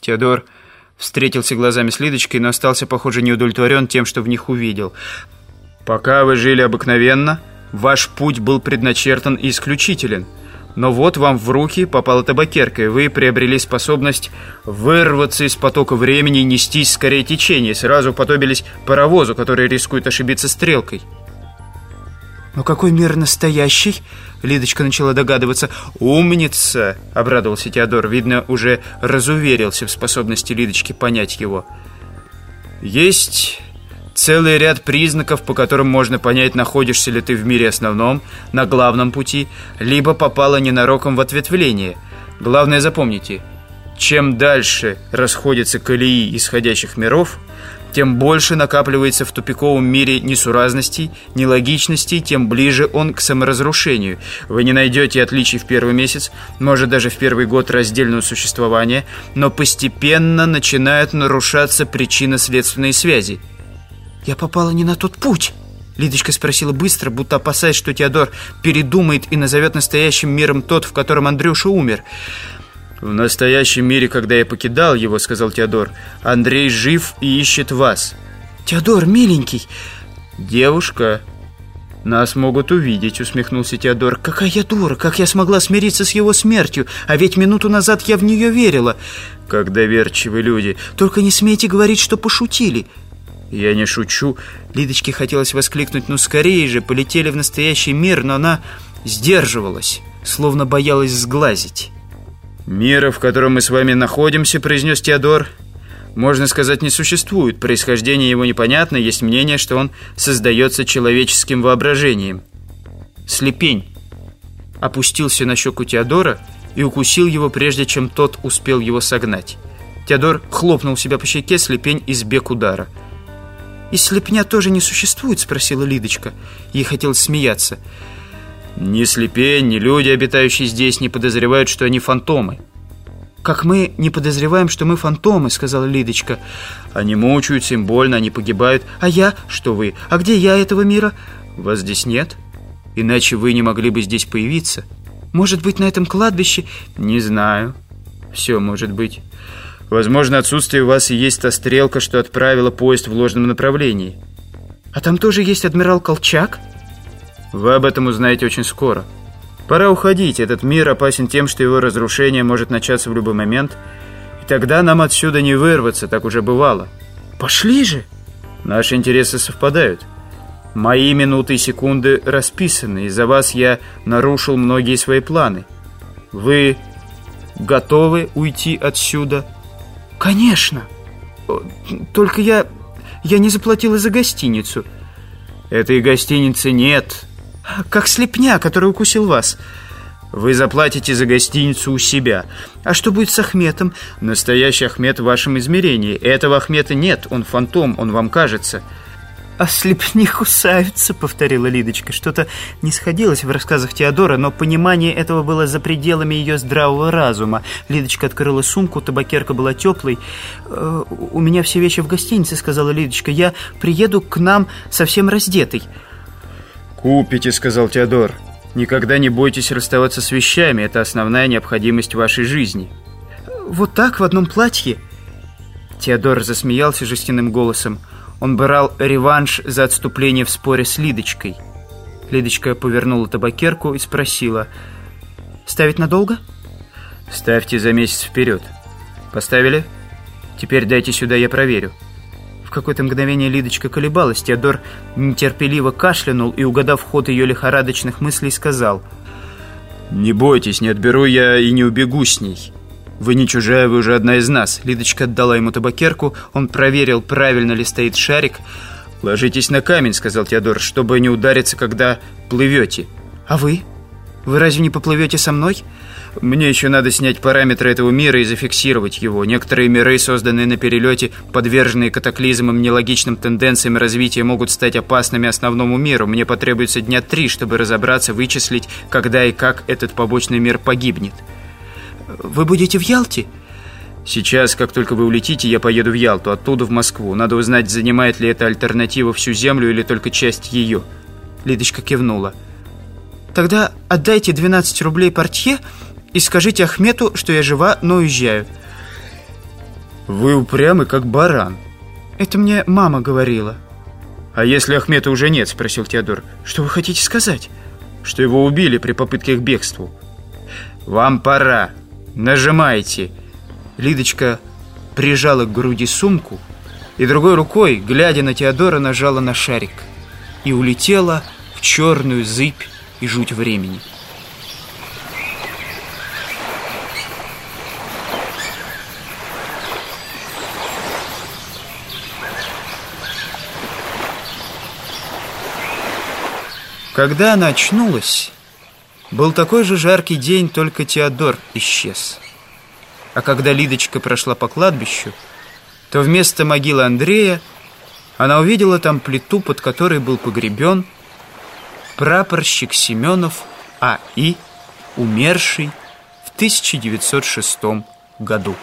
Теодор встретился глазами с Лидочкой, но остался, похоже, неудовлетворен тем, что в них увидел. «Пока вы жили обыкновенно, ваш путь был предначертан и исключителен». Но вот вам в руки попала табакерка, и вы приобрели способность вырваться из потока времени и нестись скорее течение. Сразу подобились паровозу, который рискует ошибиться стрелкой. «Но какой мир настоящий?» Лидочка начала догадываться. «Умница!» — обрадовался Теодор. Видно, уже разуверился в способности Лидочки понять его. «Есть Целый ряд признаков, по которым можно понять, находишься ли ты в мире основном, на главном пути, либо попала ненароком в ответвление. Главное запомните, чем дальше расходятся колеи исходящих миров, тем больше накапливается в тупиковом мире несуразностей, нелогичностей, тем ближе он к саморазрушению. Вы не найдете отличий в первый месяц, может даже в первый год раздельного существования, но постепенно начинают нарушаться причинно-следственные связи. «Я попала не на тот путь!» Лидочка спросила быстро, будто опасаясь, что Теодор передумает и назовет настоящим миром тот, в котором Андрюша умер. «В настоящем мире, когда я покидал его, — сказал Теодор, — Андрей жив и ищет вас». «Теодор, миленький!» «Девушка, нас могут увидеть», — усмехнулся Теодор. «Какая я дура! Как я смогла смириться с его смертью? А ведь минуту назад я в нее верила!» «Как доверчивы люди!» «Только не смейте говорить, что пошутили!» «Я не шучу». Лидочке хотелось воскликнуть «Ну скорее же, полетели в настоящий мир», но она сдерживалась, словно боялась сглазить. «Мира, в котором мы с вами находимся», — произнес Теодор, «можно сказать, не существует. Происхождение его непонятно, есть мнение, что он создается человеческим воображением». Слепень опустился на щеку Теодора и укусил его, прежде чем тот успел его согнать. Теодор хлопнул себя по щеке, слепень избег удара. «И слепня тоже не существует?» — спросила Лидочка. Ей хотелось смеяться. «Ни слепень, ни люди, обитающие здесь, не подозревают, что они фантомы». «Как мы не подозреваем, что мы фантомы», — сказала Лидочка. «Они мучаются, им больно, они погибают. А я? Что вы? А где я этого мира?» «Вас здесь нет? Иначе вы не могли бы здесь появиться». «Может быть, на этом кладбище?» «Не знаю. Все может быть». Возможно, отсутствие у вас и есть та стрелка, что отправила поезд в ложном направлении. А там тоже есть адмирал Колчак? Вы об этом узнаете очень скоро. Пора уходить. Этот мир опасен тем, что его разрушение может начаться в любой момент. И тогда нам отсюда не вырваться, так уже бывало. Пошли же! Наши интересы совпадают. Мои минуты и секунды расписаны. Из-за вас я нарушил многие свои планы. Вы готовы уйти отсюда?» «Конечно! Только я... я не заплатила за гостиницу». «Этой гостиницы нет». «Как слепня, который укусил вас». Вы заплатите за гостиницу у себя. А что будет с Ахметом? Настоящий Ахмет в вашем измерении. Этого Ахмета нет, он фантом, он вам кажется. «А слепни кусаются», — повторила Лидочка. Что-то не сходилось в рассказах Теодора, но понимание этого было за пределами ее здравого разума. Лидочка открыла сумку, табакерка была теплой. «Э, «У меня все вещи в гостинице», — сказала Лидочка. «Я приеду к нам совсем раздетой». «Купите», — сказал Теодор. «Никогда не бойтесь расставаться с вещами. Это основная необходимость вашей жизни». «Вот так, в одном платье?» Теодор засмеялся жестяным голосом. Он брал реванш за отступление в споре с Лидочкой. Лидочка повернула табакерку и спросила. «Ставить надолго?» «Ставьте за месяц вперед». «Поставили? Теперь дайте сюда, я проверю». В какое-то мгновение Лидочка колебалась. Теодор нетерпеливо кашлянул и, угадав ход ее лихорадочных мыслей, сказал. «Не бойтесь, не отберу я и не убегу с ней». «Вы не чужая, вы уже одна из нас». Лидочка отдала ему табакерку, он проверил, правильно ли стоит шарик. «Ложитесь на камень», — сказал Теодор, «чтобы не удариться, когда плывете». «А вы? Вы разве не поплывете со мной?» «Мне еще надо снять параметры этого мира и зафиксировать его. Некоторые миры, созданные на перелете, подверженные катаклизмам, нелогичным тенденциям развития, могут стать опасными основному миру. Мне потребуется дня три, чтобы разобраться, вычислить, когда и как этот побочный мир погибнет». Вы будете в Ялте? Сейчас, как только вы улетите, я поеду в Ялту, оттуда в Москву. Надо узнать, занимает ли эта альтернатива всю Землю или только часть ее. Лидочка кивнула. Тогда отдайте 12 рублей портье и скажите Ахмету, что я жива, но уезжаю. Вы упрямы, как баран. Это мне мама говорила. А если Ахмета уже нет, спросил Теодор. Что вы хотите сказать? Что его убили при попытке к бегству. Вам пора. Нажимайте. Лидочка прижала к груди сумку и другой рукой, глядя на Теодора, нажала на шарик и улетела в черную зыбь и жуть времени. Когда она очнулась, был такой же жаркий день, только Теодор исчез. А когда Лидочка прошла по кладбищу, то вместо могилы Андрея она увидела там плиту, под которой был погребен прапорщик Семенов А.И., умерший в 1906 году.